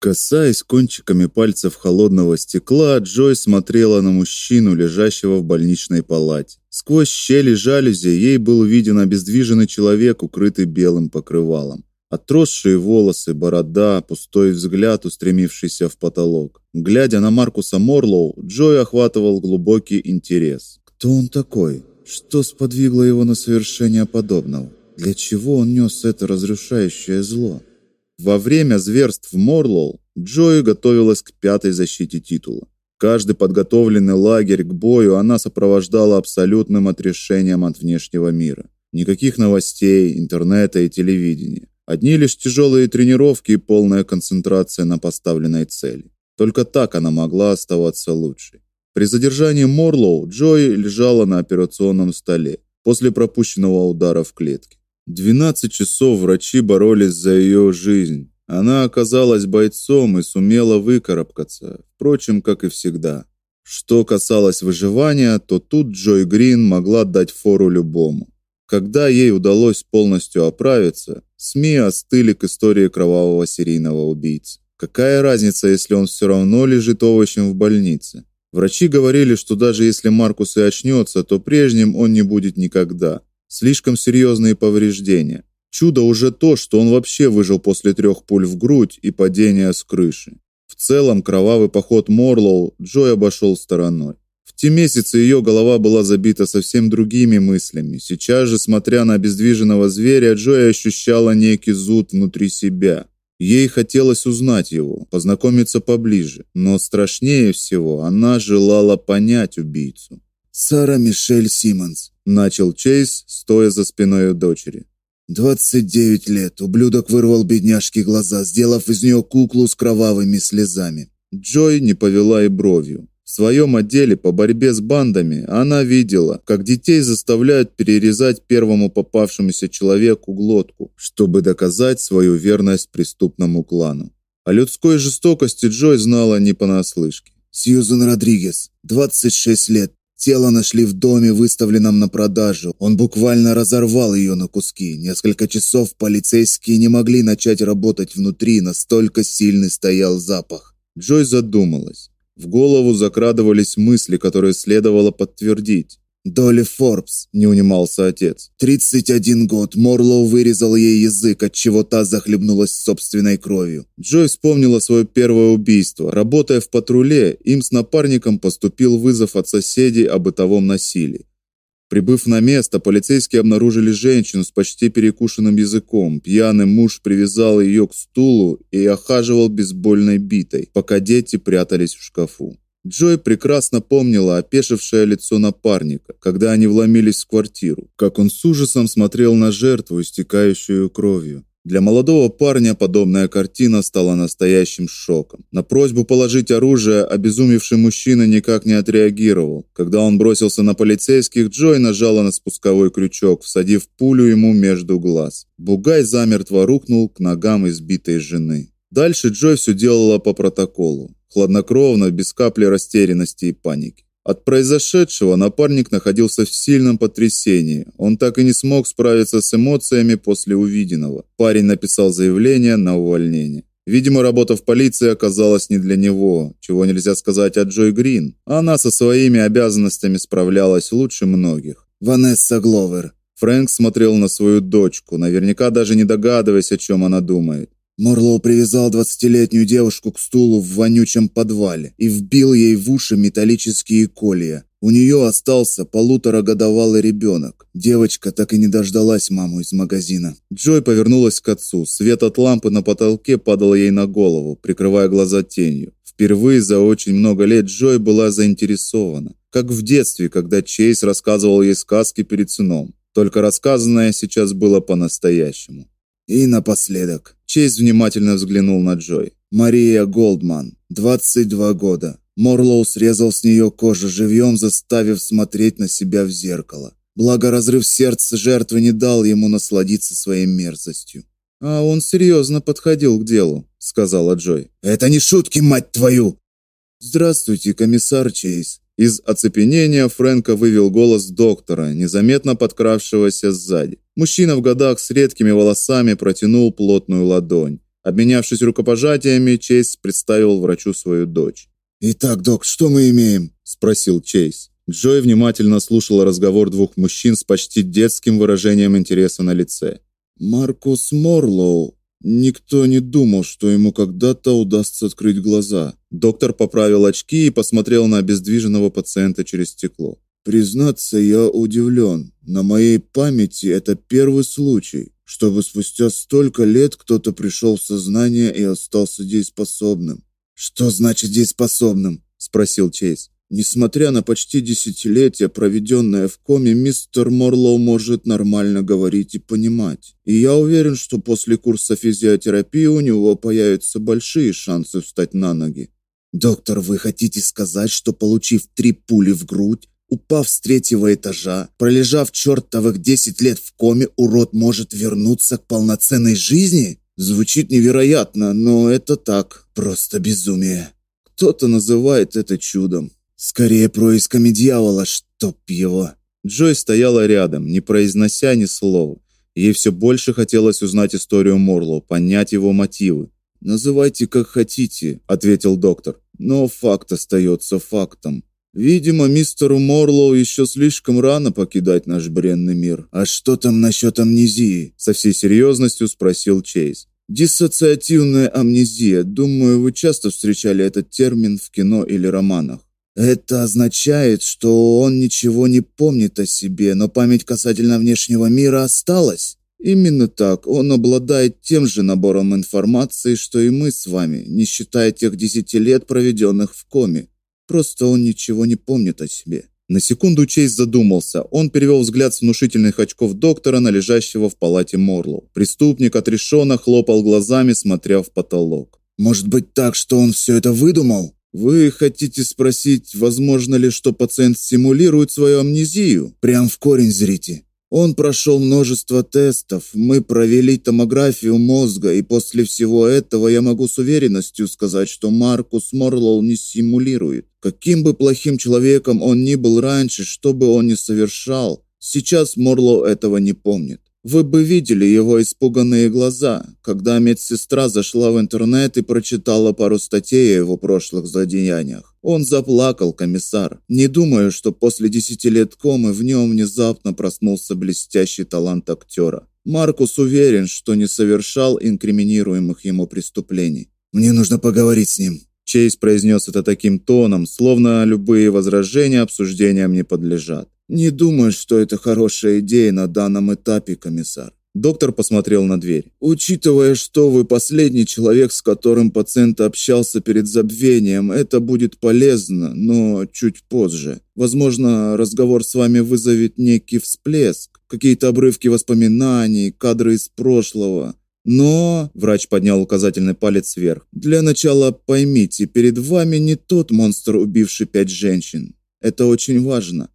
Касаясь кончиками пальцев холодного стекла, Джой смотрела на мужчину, лежащего в больничной палате. Сквозь щели жалюзи ей был виден обездвиженный человек, укрытый белым покрывалом. Отросшие волосы, борода, пустой взгляд, устремившийся в потолок. Глядя на Маркуса Морлоу, Джой охватывал глубокий интерес. Кто он такой? Что сподвигло его на совершение подобного? Для чего он нес это разрушающее зло? Во время зверств Морлоу Джой готовилась к пятой защите титула. Каждый подготовленный лагерь к бою она сопровождала абсолютным отрешением от внешнего мира. Никаких новостей, интернета и телевидения. Одни лишь тяжелые тренировки и полная концентрация на поставленной цели. Только так она могла оставаться лучшей. При задержании Морлоу Джой лежала на операционном столе после пропущенного удара в клетке. 12 часов врачи боролись за ее жизнь. Она оказалась бойцом и сумела выкарабкаться, впрочем, как и всегда. Что касалось выживания, то тут Джой Грин могла дать фору любому. Когда ей удалось полностью оправиться, СМИ остыли к истории кровавого серийного убийцы. Какая разница, если он все равно лежит овощем в больнице? Врачи говорили, что даже если Маркус и очнется, то прежним он не будет никогда. Слишком серьезные повреждения. Чудо уже то, что он вообще выжил после трех пуль в грудь и падения с крыши. В целом, кровавый поход Морлоу Джой обошел стороной те месяцы ее голова была забита совсем другими мыслями. Сейчас же, смотря на обездвиженного зверя, Джой ощущала некий зуд внутри себя. Ей хотелось узнать его, познакомиться поближе, но страшнее всего она желала понять убийцу. Сара Мишель Симмонс, начал Чейз, стоя за спиной у дочери. «Двадцать девять лет. Ублюдок вырвал бедняжке глаза, сделав из нее куклу с кровавыми слезами». Джой не повела и бровью. В своем отделе по борьбе с бандами она видела, как детей заставляют перерезать первому попавшемуся человеку глотку, чтобы доказать свою верность преступному клану. О людской жестокости Джой знала не понаслышке. Сьюзен Родригес, 26 лет. Тело нашли в доме, выставленном на продажу. Он буквально разорвал ее на куски. Несколько часов полицейские не могли начать работать внутри, настолько сильный стоял запах. Джой задумалась. В голову закрадывались мысли, которые следовало подтвердить. Долли Форбс, не унимался отец. 31 год. Морлоу вырезал ей язык, от чего та захлебнулась собственной кровью. Джой вспомнила свое первое убийство. Работая в патруле, им с напарником поступил вызов от соседей о бытовом насилии. Прибыв на место, полицейские обнаружили женщину с почти перекушенным языком. Пьяный муж привязал ее к стулу и охаживал бейсбольной битой, пока дети прятались в шкафу. Джой прекрасно помнила опешившее лицо напарника, когда они вломились в квартиру, как он с ужасом смотрел на жертву, истекающую кровью. Для молодого парня подобная картина стала настоящим шоком. На просьбу положить оружие обезумевший мужчина никак не отреагировал. Когда он бросился на полицейских, Джой нажала на спусковой крючок, всадив пулю ему между глаз. Бугай замертво рухнул к ногам избитой жены. Дальше Джой все делала по протоколу, хладнокровно, без капли растерянности и паники. От произошедшего напарник находился в сильном потрясении. Он так и не смог справиться с эмоциями после увиденного. Парень написал заявление на увольнение. Видимо, работа в полиции оказалась не для него, чего нельзя сказать о Джой Грин. Она со своими обязанностями справлялась лучше многих. Ванесса Гловер. Фрэнк смотрел на свою дочку, наверняка даже не догадываясь, о чем она думает. Морлоу привязал двадцатилетнюю девушку к стулу в вонючем подвале и вбил ей в уши металлические колья. У нее остался полуторагодовалый ребенок. Девочка так и не дождалась маму из магазина. Джой повернулась к отцу. Свет от лампы на потолке падал ей на голову, прикрывая глаза тенью. Впервые за очень много лет Джой была заинтересована, как в детстве, когда Чейз рассказывал ей сказки перед сном. Только рассказанное сейчас было по-настоящему. И напоследок, Чейз внимательно взглянул на Джой. Мария Голдман, 22 года. Морлоу срезал с нее кожу живьем, заставив смотреть на себя в зеркало. Благо разрыв сердца жертвы не дал ему насладиться своей мерзостью. А он серьезно подходил к делу, сказала Джой. Это не шутки, мать твою. Здравствуйте, комиссар Чейз. Из оцепенения Фрэнка вывел голос доктора, незаметно подкравшегося сзади. Мужчина в годах с редкими волосами протянул плотную ладонь. Обменявшись рукопожатиями, Чейз представил врачу свою дочь. «Итак, док, что мы имеем?» – спросил Чейз. Джой внимательно слушала разговор двух мужчин с почти детским выражением интереса на лице. «Маркус Морлоу. Никто не думал, что ему когда-то удастся открыть глаза». Доктор поправил очки и посмотрел на обездвиженного пациента через стекло. «Признаться, я удивлен. На моей памяти это первый случай, чтобы спустя столько лет кто-то пришел в сознание и остался дееспособным. Что значит дееспособным? спросил Чейз. Несмотря на почти десятилетие, проведенное в коме, мистер Морлоу может нормально говорить и понимать. И я уверен, что после курса физиотерапии у него появятся большие шансы встать на ноги. Доктор, вы хотите сказать, что получив три пули в грудь, упав с третьего этажа, пролежав чертовых десять лет в коме, урод может вернуться к полноценной жизни? Звучит невероятно, но это так, просто безумие. Кто-то называет это чудом. Скорее происками дьявола, чтоб его. Джой стояла рядом, не произнося ни слова. Ей все больше хотелось узнать историю Морлоу, понять его мотивы. «Называйте как хотите», — ответил доктор. «Но факт остается фактом. Видимо, мистеру Морлоу еще слишком рано покидать наш бренный мир. А что там насчет амнезии? Со всей серьезностью спросил Чейз. Диссоциативная амнезия. Думаю, вы часто встречали этот термин в кино или романах. Это означает, что он ничего не помнит о себе, но память касательно внешнего мира осталась. Именно так. Он обладает тем же набором информации, что и мы с вами, не считая тех десяти лет, проведенных в коме. Просто он ничего не помнит о себе. На секунду Чейз задумался. Он перевел взгляд с внушительных очков доктора на лежащего в палате Морлоу. Преступник отрешенно хлопал глазами, смотря в потолок. Может быть так, что он все это выдумал? Вы хотите спросить, возможно ли, что пациент симулирует свою амнезию? Прям в корень зрите. Он прошел множество тестов, мы провели томографию мозга, и после всего этого я могу с уверенностью сказать, что Маркус Морлоу не симулирует. Каким бы плохим человеком он ни был раньше, что бы он ни совершал, сейчас Морлоу этого не помнит. Вы бы видели его испуганные глаза, когда медсестра зашла в интернет и прочитала пару статей о его прошлых злодеяниях. Он заплакал, комиссар. Не думаю, что после десяти лет комы в нем внезапно проснулся блестящий талант актера. Маркус уверен, что не совершал инкриминируемых ему преступлений. Мне нужно поговорить с ним. Чейз произнес это таким тоном, словно любые возражения обсуждениям не подлежат. Не думаю, что это хорошая идея на данном этапе, комиссар. Доктор посмотрел на дверь. Учитывая, что вы последний человек, с которым пациент общался перед забвением, это будет полезно, но чуть позже. Возможно, разговор с вами вызовет некий всплеск, какие-то обрывки воспоминаний, кадры из прошлого. Но, врач поднял указательный палец вверх. Для начала поймите, перед вами не тот монстр, убивший пять женщин. Это очень важно.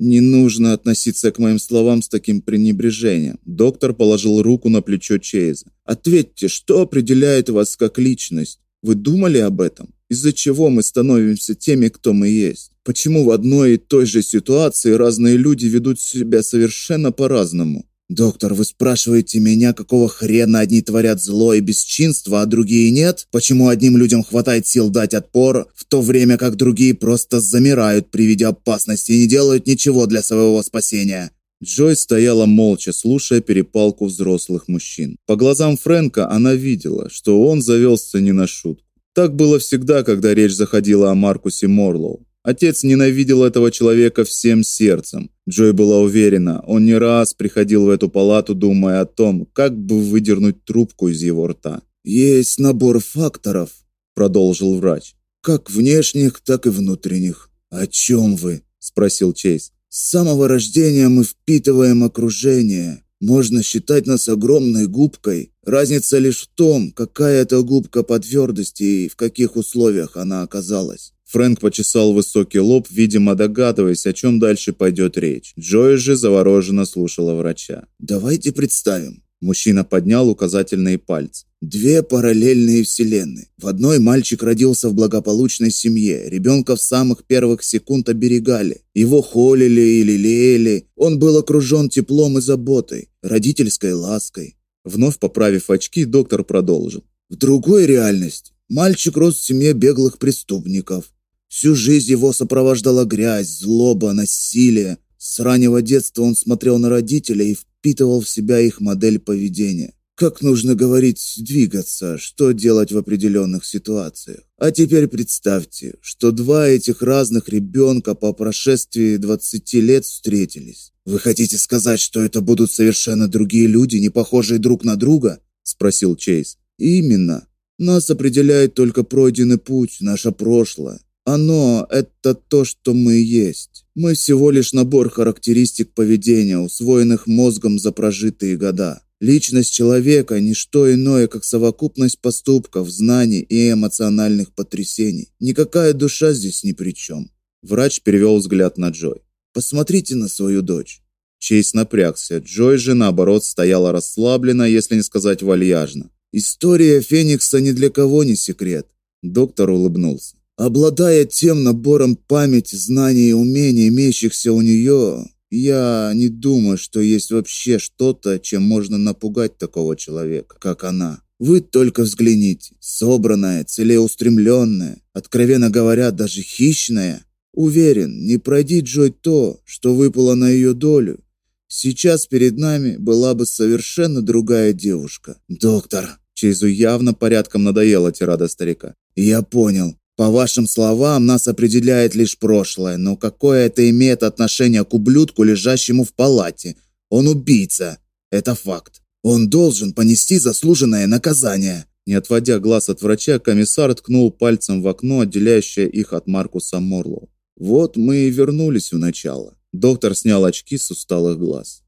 Не нужно относиться к моим словам с таким пренебрежением. Доктор положил руку на плечо Чейза. Ответьте, что определяет вас как личность? Вы думали об этом? Из-за чего мы становимся теми, кто мы есть? Почему в одной и той же ситуации разные люди ведут себя совершенно по-разному? «Доктор, вы спрашиваете меня, какого хрена одни творят зло и бесчинство, а другие нет? Почему одним людям хватает сил дать отпор, в то время как другие просто замирают при виде опасности и не делают ничего для своего спасения?» Джой стояла молча, слушая перепалку взрослых мужчин. По глазам Фрэнка она видела, что он завелся не на шутку. Так было всегда, когда речь заходила о Маркусе Морлоу. Отец ненавидел этого человека всем сердцем. Джой была уверена, он не раз приходил в эту палату, думая о том, как бы выдернуть трубку из его рта. «Есть набор факторов», – продолжил врач. «Как внешних, так и внутренних». «О чем вы?» – спросил Чейз. «С самого рождения мы впитываем окружение. Можно считать нас огромной губкой. Разница лишь в том, какая это губка по твердости и в каких условиях она оказалась. Фрэнк почесал высокий лоб, видимо, догадываясь, о чем дальше пойдет речь. Джой же завороженно слушала врача. «Давайте представим». Мужчина поднял указательные пальцы. Две параллельные вселенные. В одной мальчик родился в благополучной семье. Ребенка в самых первых секунд оберегали. Его холили и лелеяли. Он был окружен теплом и заботой, родительской лаской. Вновь поправив очки, доктор продолжил. В другой реальности мальчик рос в семье беглых преступников. Всю жизнь его сопровождала грязь, злоба, насилие. С раннего детства он смотрел на родителей и впитывал в себя их модель поведения. Как нужно говорить «двигаться», что делать в определенных ситуациях. А теперь представьте, что два этих разных ребенка по прошествии 20 лет встретились. Вы хотите сказать, что это будут совершенно другие люди, не похожие друг на друга? Спросил Чейз. Именно. Нас определяет только пройденный путь, наше прошлое. Оно – это то, что мы есть. Мы всего лишь набор характеристик поведения, усвоенных мозгом за прожитые года. Личность человека – не что иное, как совокупность поступков, знаний и эмоциональных потрясений. Никакая душа здесь ни при чем. Врач перевел взгляд на Джой. «Посмотрите на свою дочь». Чейз напрягся. Джой же, наоборот, стояла расслабленно, если не сказать вальяжно. «История Феникса ни для кого не секрет». Доктор улыбнулся. Обладая тем набором памяти, знаний и умений, имеющихся у нее, я не думаю, что есть вообще что-то, чем можно напугать такого человека, как она. Вы только взгляните. Собранная, целеустремленная, откровенно говоря, даже хищная. Уверен, не пройди Джой то, что выпало на ее долю. Сейчас перед нами была бы совершенно другая девушка. Доктор, Чейзу явно порядком надоела тирада старика. Я понял. По вашим словам, нас определяет лишь прошлое, но какое это имеет отношение к ублюдку, лежащему в палате? Он убийца. Это факт. Он должен понести заслуженное наказание. Не отводя глаз от врача, комиссар ткнул пальцем в окно, отделяющее их от Маркуса Морлоу. Вот мы и вернулись в начало. Доктор снял очки с усталых глаз.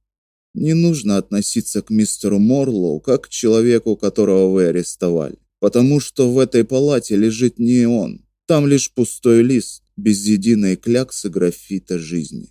Не нужно относиться к мистеру Морлоу как к человеку, которого вы арестовали потому что в этой палате лежит не он. Там лишь пустой лист, без единой кляксы графита жизни.